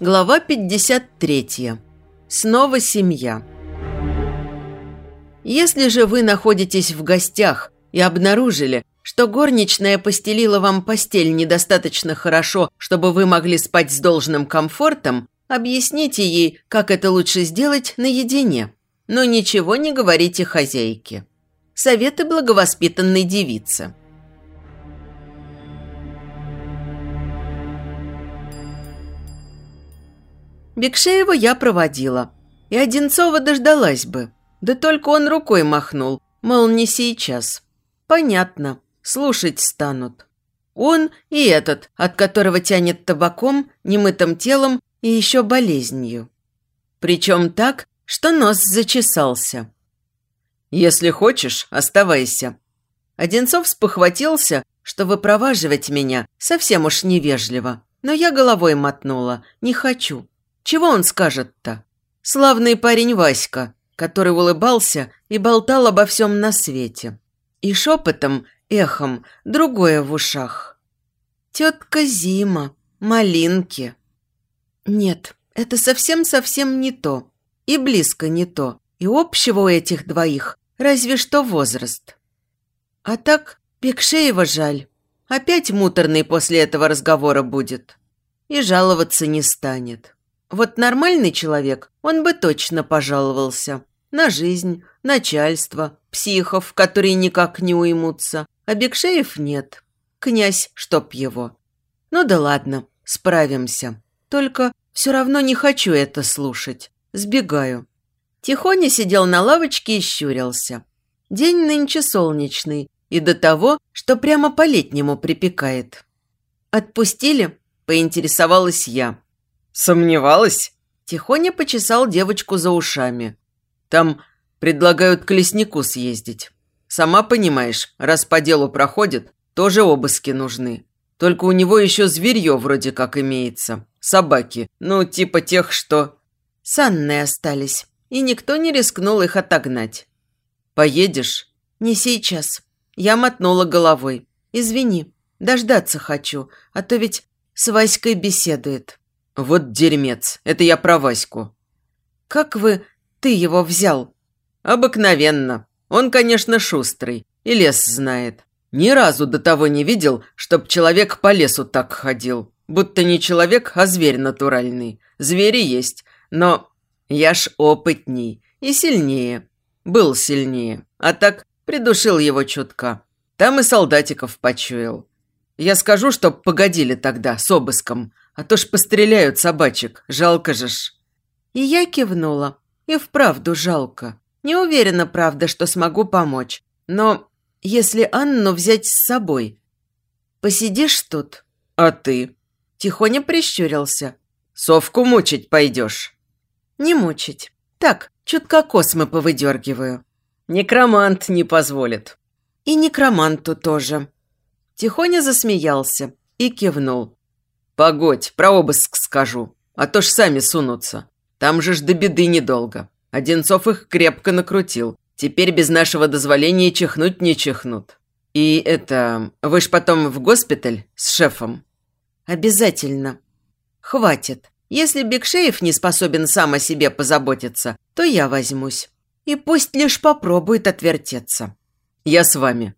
Глава 53. Снова семья. Если же вы находитесь в гостях и обнаружили, что горничная постелила вам постель недостаточно хорошо, чтобы вы могли спать с должным комфортом, объясните ей, как это лучше сделать наедине. Но ничего не говорите хозяйке. Советы благовоспитанной девицы. Бекшеева я проводила. И Одинцова дождалась бы. Да только он рукой махнул, мол, не сейчас. Понятно, слушать станут. Он и этот, от которого тянет табаком, немытым телом и еще болезнью. Причем так, что нос зачесался. «Если хочешь, оставайся». Одинцов спохватился, что выпроваживать меня совсем уж невежливо. Но я головой мотнула. «Не хочу. Чего он скажет-то? Славный парень Васька, который улыбался и болтал обо всем на свете. И шепотом, эхом, другое в ушах. «Тетка Зима, малинки». Нет, это совсем-совсем не то. И близко не то. И общего у этих двоих разве что возраст. А так Пекшеева жаль. Опять муторный после этого разговора будет. И жаловаться не станет. Вот нормальный человек, он бы точно пожаловался. На жизнь, начальство, психов, которые никак не уймутся. А Бекшеев нет. Князь, чтоб его. Ну да ладно, справимся. Только все равно не хочу это слушать. Сбегаю. Тихоня сидел на лавочке и щурился. День нынче солнечный, и до того, что прямо по-летнему припекает. «Отпустили?» – поинтересовалась я. «Сомневалась?» Тихоня почесал девочку за ушами. «Там предлагают к леснику съездить. Сама понимаешь, раз по делу проходит, тоже обыски нужны. Только у него еще зверье вроде как имеется. Собаки. Ну, типа тех, что...» С Анной остались, и никто не рискнул их отогнать. «Поедешь?» «Не сейчас». Я мотнула головой. «Извини, дождаться хочу, а то ведь с Васькой беседует». «Вот дерьмец. Это я про Ваську». «Как вы... ты его взял?» «Обыкновенно. Он, конечно, шустрый. И лес знает. Ни разу до того не видел, чтоб человек по лесу так ходил. Будто не человек, а зверь натуральный. Звери есть, но я ж опытней и сильнее. Был сильнее. А так придушил его чутка. Там и солдатиков почуял. Я скажу, чтоб погодили тогда с обыском, а то ж постреляют собачек, жалко же ж». И я кивнула. И вправду жалко. Не уверена, правда, что смогу помочь. Но если Анну взять с собой? Посидишь тут? А ты? Тихоня прищурился. Совку мучить пойдешь? Не мучить. Так, чутка космы повыдергиваю. Некромант не позволит. И некроманту тоже. Тихоня засмеялся и кивнул. «Погодь, про обыск скажу, а то ж сами сунутся. Там же ж до беды недолго. Одинцов их крепко накрутил. Теперь без нашего дозволения чихнуть не чихнут. И это... Вы ж потом в госпиталь с шефом?» «Обязательно. Хватит. Если Бекшеев не способен сам о себе позаботиться, то я возьмусь. И пусть лишь попробует отвертеться». «Я с вами».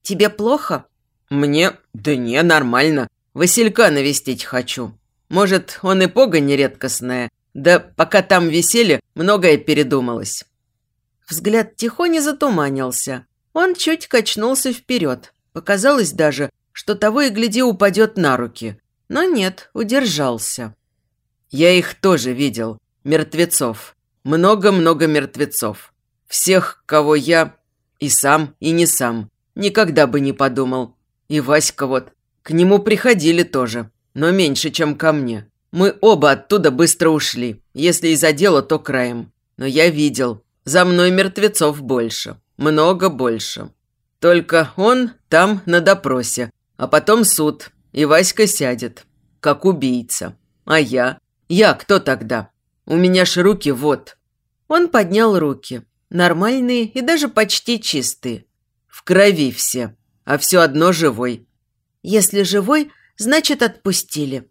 «Тебе плохо?» «Мне? Да не, нормально. Василька навестить хочу. Может, он и погонь редкостная, да пока там висели, многое передумалось». Взгляд тихоня затуманился. Он чуть качнулся вперед. Показалось даже, что того и гляди упадет на руки. Но нет, удержался. «Я их тоже видел. Мертвецов. Много-много мертвецов. Всех, кого я... И сам, и не сам. Никогда бы не подумал. И Васька вот. К нему приходили тоже, но меньше, чем ко мне. Мы оба оттуда быстро ушли. Если из-за дела, то краем. Но я видел. За мной мертвецов больше. Много больше. Только он там на допросе. А потом суд. И Васька сядет. Как убийца. А я? Я кто тогда? У меня ж руки вот. Он поднял руки. Нормальные и даже почти чистые. В крови все. А все одно живой. Если живой, значит, отпустили.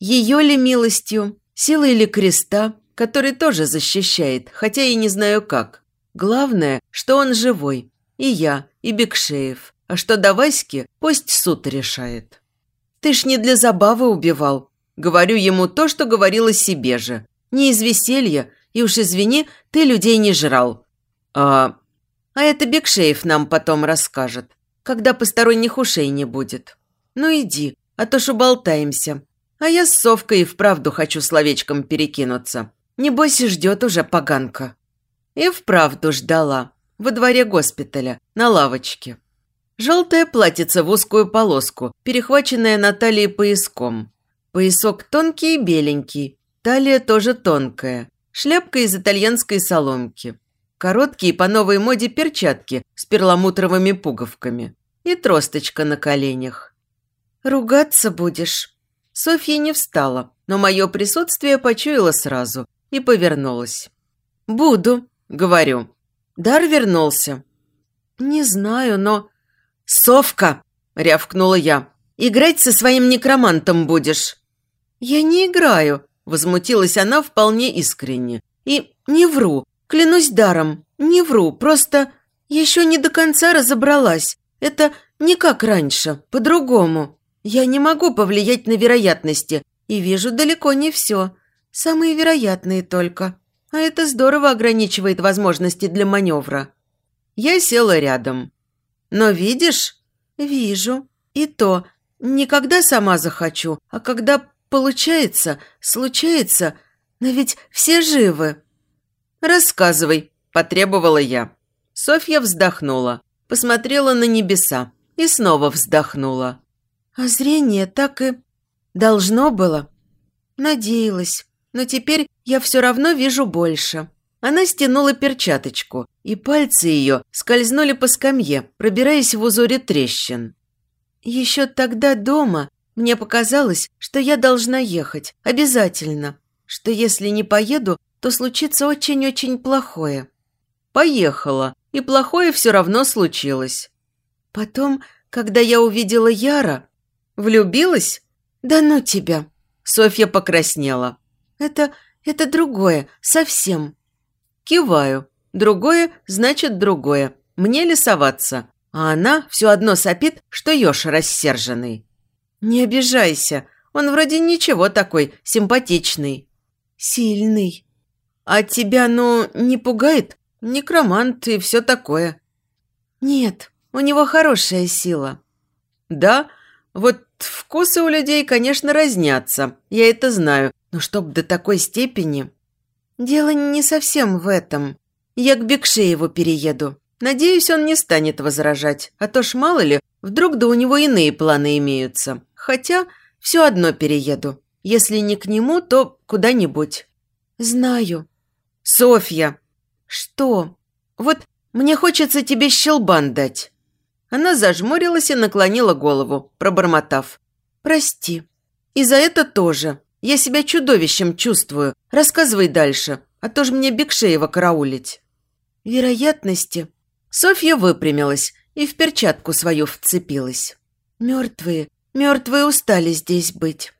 Ее ли милостью, силой ли креста, который тоже защищает, хотя и не знаю как. Главное, что он живой. И я, и Бекшеев. А что до Васьки, пусть суд решает. Ты ж не для забавы убивал. Говорю ему то, что говорила себе же. Не из веселья, и уж извини, ты людей не жрал. А... А это Бекшеев нам потом расскажет, когда посторонних ушей не будет. Ну иди, а то ж уболтаемся. А я с Совкой и вправду хочу словечком перекинуться. Небось, ждет уже поганка. И вправду ждала. Во дворе госпиталя, на лавочке. Желтое платьице в узкую полоску, перехваченное на талии пояском. Поясок тонкий и беленький, талия тоже тонкая. Шляпка из итальянской соломки. Короткие по новой моде перчатки с перламутровыми пуговками. И тросточка на коленях. «Ругаться будешь?» Софья не встала, но мое присутствие почуяла сразу и повернулась. «Буду», — говорю. Дар вернулся. «Не знаю, но...» «Совка!» – рявкнула я. «Играть со своим некромантом будешь?» «Я не играю», – возмутилась она вполне искренне. «И не вру, клянусь даром, не вру, просто еще не до конца разобралась. Это не как раньше, по-другому. Я не могу повлиять на вероятности и вижу далеко не все. Самые вероятные только. А это здорово ограничивает возможности для маневра». Я села рядом. «Но видишь?» «Вижу. И то, не когда сама захочу, а когда получается, случается, но ведь все живы». «Рассказывай», – потребовала я. Софья вздохнула, посмотрела на небеса и снова вздохнула. «А зрение так и должно было. Надеялась, но теперь я все равно вижу больше». Она стянула перчаточку, и пальцы ее скользнули по скамье, пробираясь в узоре трещин. Еще тогда дома мне показалось, что я должна ехать, обязательно, что если не поеду, то случится очень-очень плохое. Поехала, и плохое все равно случилось. Потом, когда я увидела Яра, влюбилась? Да ну тебя! Софья покраснела. Это, это другое, совсем. Киваю. Другое значит другое. Мне ли соваться? А она все одно сопит, что еж рассерженный. Не обижайся. Он вроде ничего такой, симпатичный. Сильный. А тебя, ну, не пугает? Некромант и все такое. Нет, у него хорошая сила. Да, вот вкусы у людей, конечно, разнятся. Я это знаю. Но чтоб до такой степени... «Дело не совсем в этом. Я к Бекшееву перееду. Надеюсь, он не станет возражать, а то ж мало ли, вдруг да у него иные планы имеются. Хотя все одно перееду. Если не к нему, то куда-нибудь». «Знаю». «Софья!» «Что?» «Вот мне хочется тебе щелбан дать». Она зажмурилась и наклонила голову, пробормотав. «Прости. И за это тоже. Я себя чудовищем чувствую. Рассказывай дальше, а то ж мне Бекшеева караулить». «Вероятности». Софья выпрямилась и в перчатку свою вцепилась. «Мертвые, мертвые устали здесь быть».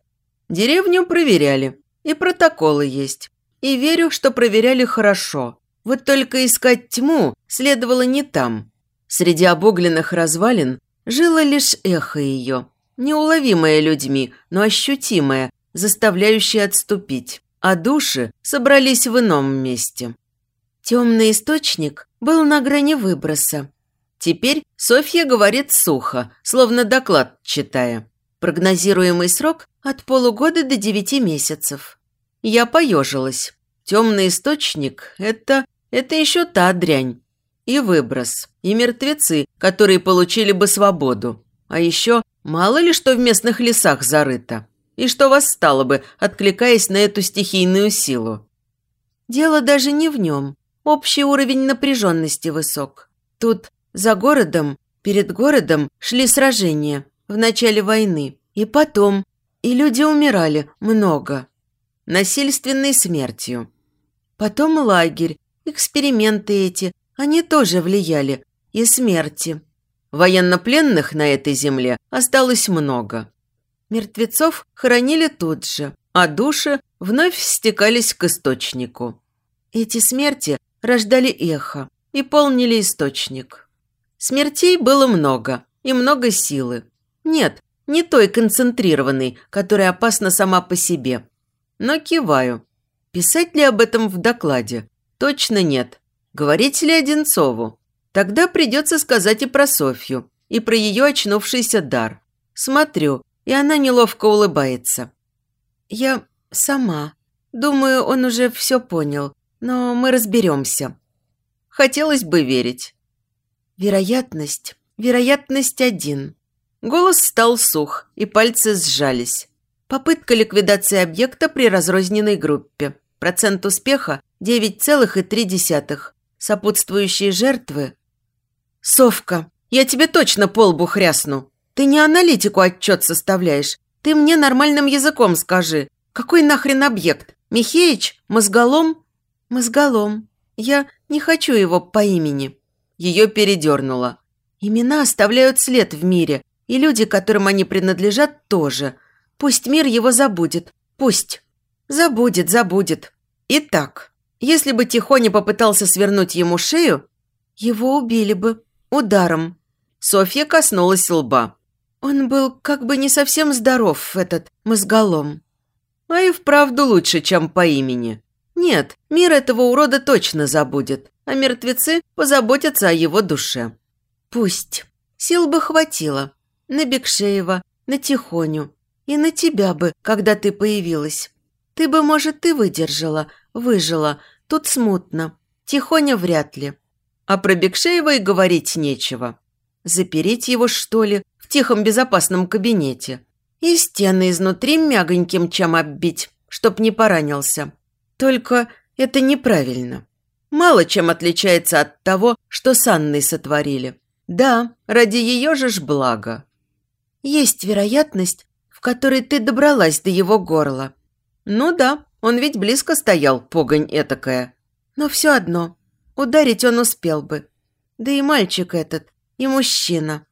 Деревню проверяли, и протоколы есть. И верю, что проверяли хорошо. Вот только искать тьму следовало не там. Среди обугленных развалин жило лишь эхо ее, неуловимое людьми, но ощутимое, заставляющий отступить, а души собрались в ином месте. Темный источник был на грани выброса. Теперь Софья говорит сухо, словно доклад читая. Прогнозируемый срок от полугода до девяти месяцев. Я поежилась. Темный источник – это, это еще та дрянь. И выброс, и мертвецы, которые получили бы свободу. А еще мало ли что в местных лесах зарыто и что восстало бы, откликаясь на эту стихийную силу. Дело даже не в нем. Общий уровень напряженности высок. Тут за городом, перед городом шли сражения в начале войны. И потом. И люди умирали много. Насильственной смертью. Потом лагерь, эксперименты эти, они тоже влияли. И смерти. Военнопленных на этой земле осталось много. Мертвецов хоронили тут же, а души вновь стекались к источнику. Эти смерти рождали эхо и полнили источник. Смертей было много и много силы. Нет, не той концентрированной, которая опасна сама по себе. Но киваю. Писать ли об этом в докладе? Точно нет. Говорить ли Одинцову? Тогда придется сказать и про Софью, и про ее очнувшийся дар. Смотрю, и она неловко улыбается. Я сама. Думаю, он уже все понял, но мы разберемся. Хотелось бы верить. Вероятность. Вероятность один. Голос стал сух, и пальцы сжались. Попытка ликвидации объекта при разрозненной группе. Процент успеха 9,3. Сопутствующие жертвы. Совка, я тебе точно полбу хрясну. Ты не аналитику отчет составляешь. Ты мне нормальным языком скажи. Какой нахрен объект? Михеич? Мозголом? Мозголом. Я не хочу его по имени. Ее передернуло. Имена оставляют след в мире, и люди, которым они принадлежат, тоже. Пусть мир его забудет. Пусть. Забудет, забудет. Итак, если бы Тихоня попытался свернуть ему шею, его убили бы. Ударом. Софья коснулась лба. Он был как бы не совсем здоров, этот мозголом. А и вправду лучше, чем по имени. Нет, мир этого урода точно забудет, а мертвецы позаботятся о его душе. Пусть. Сил бы хватило. На Бекшеева, на Тихоню. И на тебя бы, когда ты появилась. Ты бы, может, и выдержала, выжила. Тут смутно. Тихоня вряд ли. А про Бекшеева и говорить нечего. Запереть его, что ли, в тихом безопасном кабинете. И стены изнутри мягоньким чем оббить, чтоб не поранился. Только это неправильно. Мало чем отличается от того, что с Анной сотворили. Да, ради ее же ж блага. Есть вероятность, в которой ты добралась до его горла. Ну да, он ведь близко стоял, погонь этакая. Но все одно, Ударить он успел бы. Да и мальчик этот, и мужчина.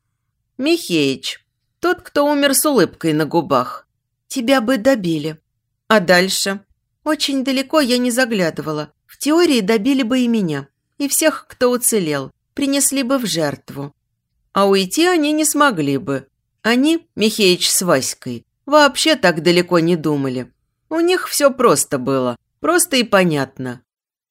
Михеич, тот, кто умер с улыбкой на губах. Тебя бы добили. А дальше? Очень далеко я не заглядывала. В теории добили бы и меня. И всех, кто уцелел. Принесли бы в жертву. А уйти они не смогли бы. Они, Михеич с Васькой, вообще так далеко не думали. У них все просто было. Просто и понятно.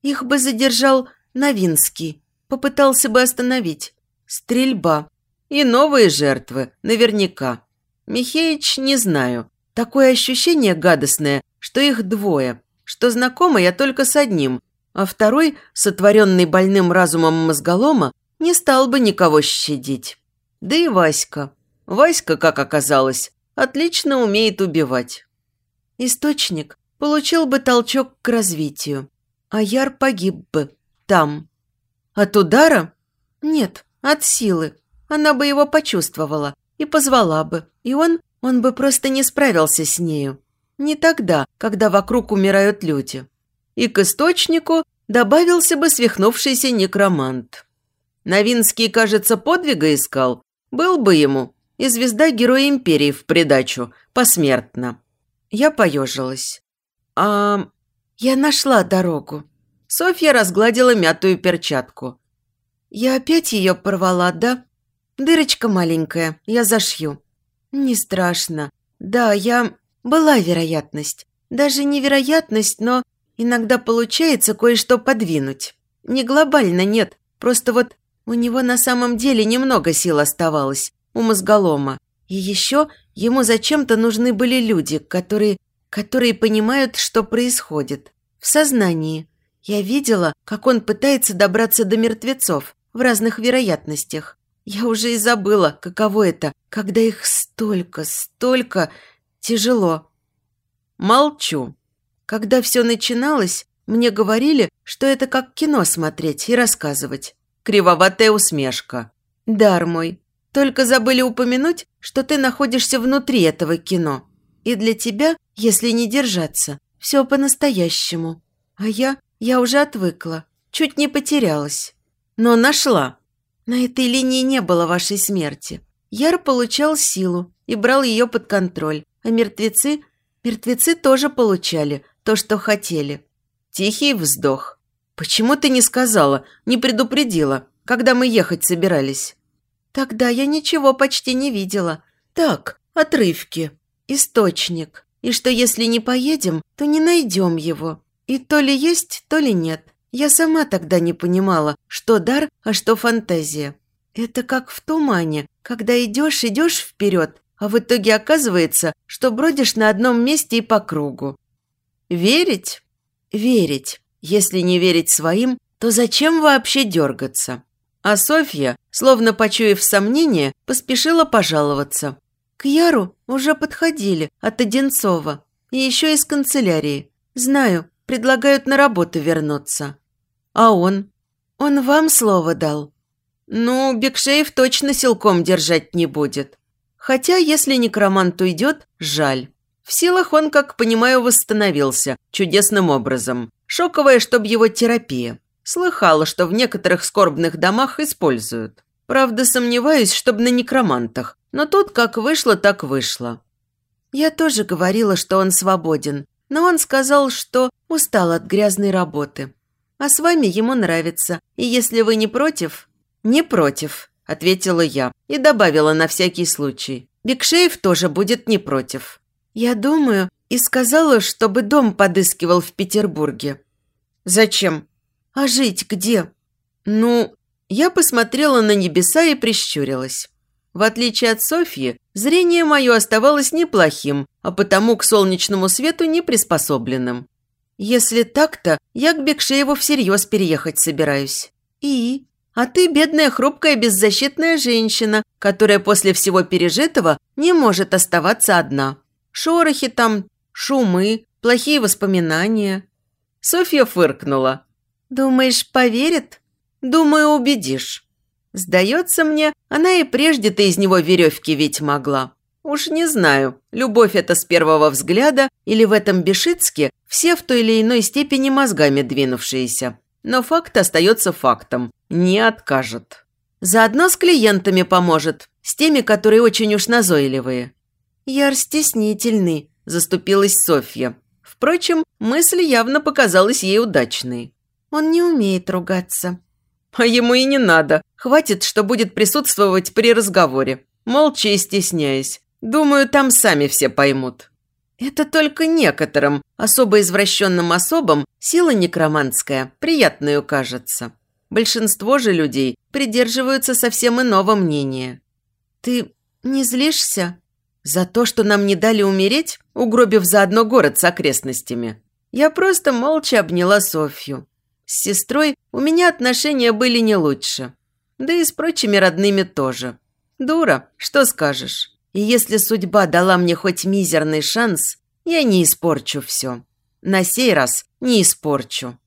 Их бы задержал Новинский. Попытался бы остановить. Стрельба. И новые жертвы, наверняка. Михеич не знаю. Такое ощущение гадостное, что их двое. Что знакома я только с одним, а второй, сотворенный больным разумом мозголома, не стал бы никого щадить. Да и Васька. Васька, как оказалось, отлично умеет убивать. Источник получил бы толчок к развитию, а Яр погиб бы там. От удара? Нет, от силы. Она бы его почувствовала и позвала бы. И он, он бы просто не справился с нею. Не тогда, когда вокруг умирают люди. И к источнику добавился бы свихнувшийся некромант. Новинский, кажется, подвига искал. Был бы ему. И звезда Героя Империи в придачу, посмертно. Я поежилась. А я нашла дорогу. Софья разгладила мятую перчатку. «Я опять ее порвала, да? Дырочка маленькая, я зашью». «Не страшно. Да, я... Была вероятность. Даже не вероятность, но иногда получается кое-что подвинуть. Не глобально, нет. Просто вот у него на самом деле немного сил оставалось, у мозголома. И еще ему зачем-то нужны были люди, которые... которые понимают, что происходит. В сознании. Я видела, как он пытается добраться до мертвецов в разных вероятностях. Я уже и забыла, каково это, когда их столько, столько... Тяжело. Молчу. Когда все начиналось, мне говорили, что это как кино смотреть и рассказывать. Кривоватая усмешка. Дар мой. Только забыли упомянуть, что ты находишься внутри этого кино. И для тебя, если не держаться, все по-настоящему. А я я уже отвыкла, чуть не потерялась. Но нашла. На этой линии не было вашей смерти. Яр получал силу и брал ее под контроль, А мертвецы? Мертвецы тоже получали то, что хотели. Тихий вздох. «Почему ты не сказала, не предупредила, когда мы ехать собирались?» «Тогда я ничего почти не видела. Так, отрывки, источник. И что если не поедем, то не найдем его. И то ли есть, то ли нет. Я сама тогда не понимала, что дар, а что фантазия. Это как в тумане, когда идешь, идешь вперед, а в итоге оказывается, что бродишь на одном месте и по кругу. Верить? Верить. Если не верить своим, то зачем вообще дергаться? А Софья, словно почуяв сомнение, поспешила пожаловаться. К Яру уже подходили от Одинцова и еще из канцелярии. Знаю, предлагают на работу вернуться. А он? Он вам слово дал. Ну, Бекшеев точно силком держать не будет. Хотя, если некромант уйдет, жаль. В силах он, как понимаю, восстановился чудесным образом. Шоковая, чтобы его терапия. Слыхала, что в некоторых скорбных домах используют. Правда, сомневаюсь, чтобы на некромантах. Но тут как вышло, так вышло. Я тоже говорила, что он свободен. Но он сказал, что устал от грязной работы. А с вами ему нравится. И если вы не против... Не против, ответила я и добавила на всякий случай. Бекшеев тоже будет не против. Я думаю, и сказала, чтобы дом подыскивал в Петербурге. Зачем? А жить где? Ну, я посмотрела на небеса и прищурилась. В отличие от Софьи, зрение мое оставалось неплохим, а потому к солнечному свету не приспособленным. Если так-то, я к Бекшееву всерьез переехать собираюсь. И? А ты бедная, хрупкая, беззащитная женщина, которая после всего пережитого не может оставаться одна. Шорохи там, шумы, плохие воспоминания. Софья фыркнула. «Думаешь, поверит?» «Думаю, убедишь». Сдается мне, она и прежде-то из него веревки ведь могла. Уж не знаю, любовь это с первого взгляда или в этом Бешицке все в той или иной степени мозгами двинувшиеся. Но факт остается фактом. Не откажет. Заодно с клиентами поможет. С теми, которые очень уж назойливые. «Яр стеснительный», – заступилась Софья. Впрочем, мысль явно показалась ей удачной. «Он не умеет ругаться». «А ему и не надо. Хватит, что будет присутствовать при разговоре. Молча и стесняясь. Думаю, там сами все поймут». Это только некоторым, особо извращенным особам, сила некроманская приятную кажется. Большинство же людей придерживаются совсем иного мнения. «Ты не злишься?» «За то, что нам не дали умереть, угробив заодно город с окрестностями?» Я просто молча обняла Софью. С сестрой у меня отношения были не лучше. Да и с прочими родными тоже. Дура, что скажешь? И если судьба дала мне хоть мизерный шанс, я не испорчу все. На сей раз не испорчу.